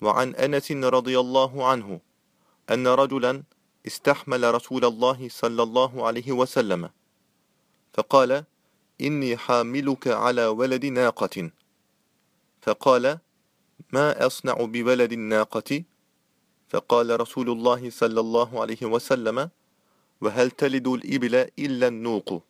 وعن أنس رضي الله عنه أن رجلا استحمل رسول الله صلى الله عليه وسلم فقال إني حاملك على ولد ناقة. فقال ما أصنع بولد الناقة؟ فقال رسول الله صلى الله عليه وسلم وهل تلد الإبل إلا النوق؟